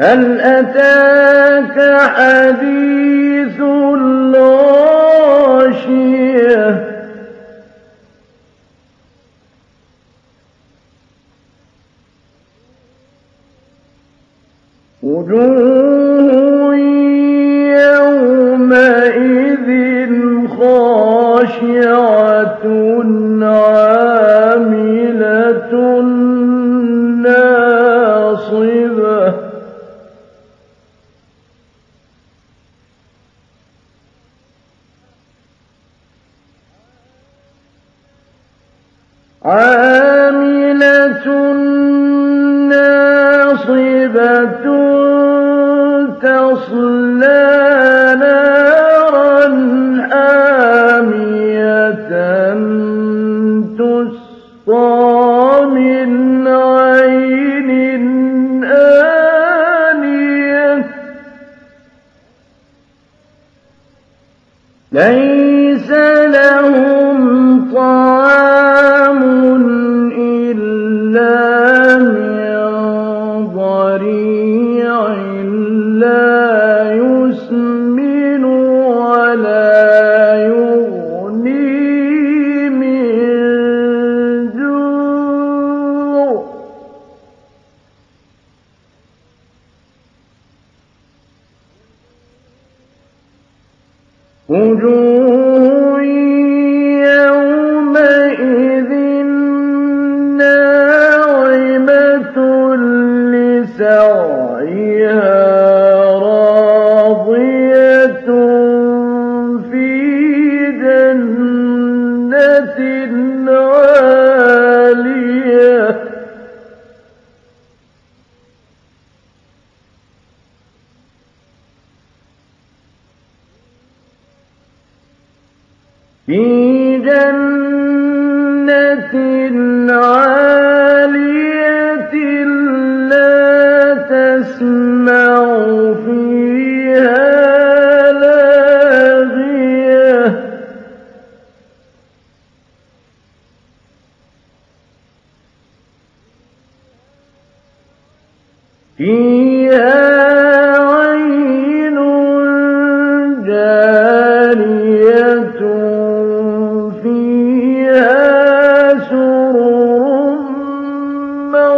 هل أتاك حديث الغاشية؟ وجوه يومئذ خاشعة. عاملة ناصبة تصلى نارا حامية تسقى من عين آنية. ليس لهم طعام وجوه في جنة عالية لا تسمع فيها لاغية. فيها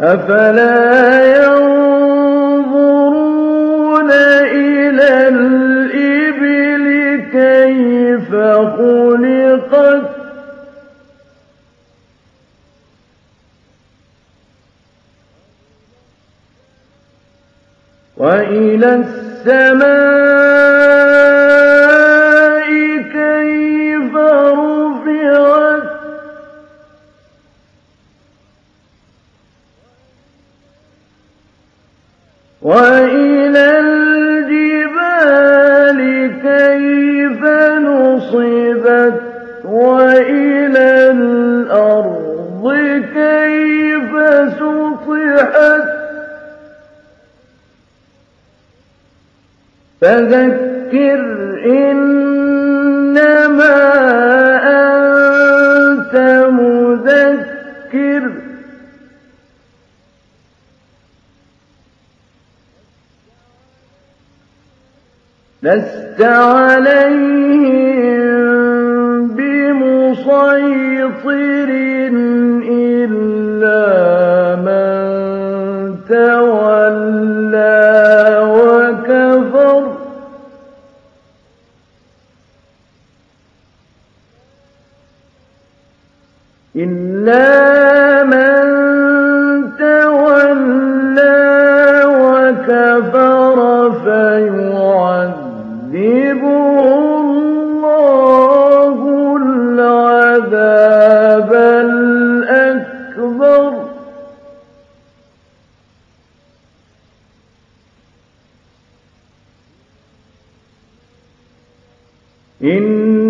أفلا ينظرون إلى الإبل كيف خلقت؟ وإلى السماء فذكر إنما أنت مذكر. لست عليهم إلا من تولى وكفر فيعذبه الله العذاب الأكبر إن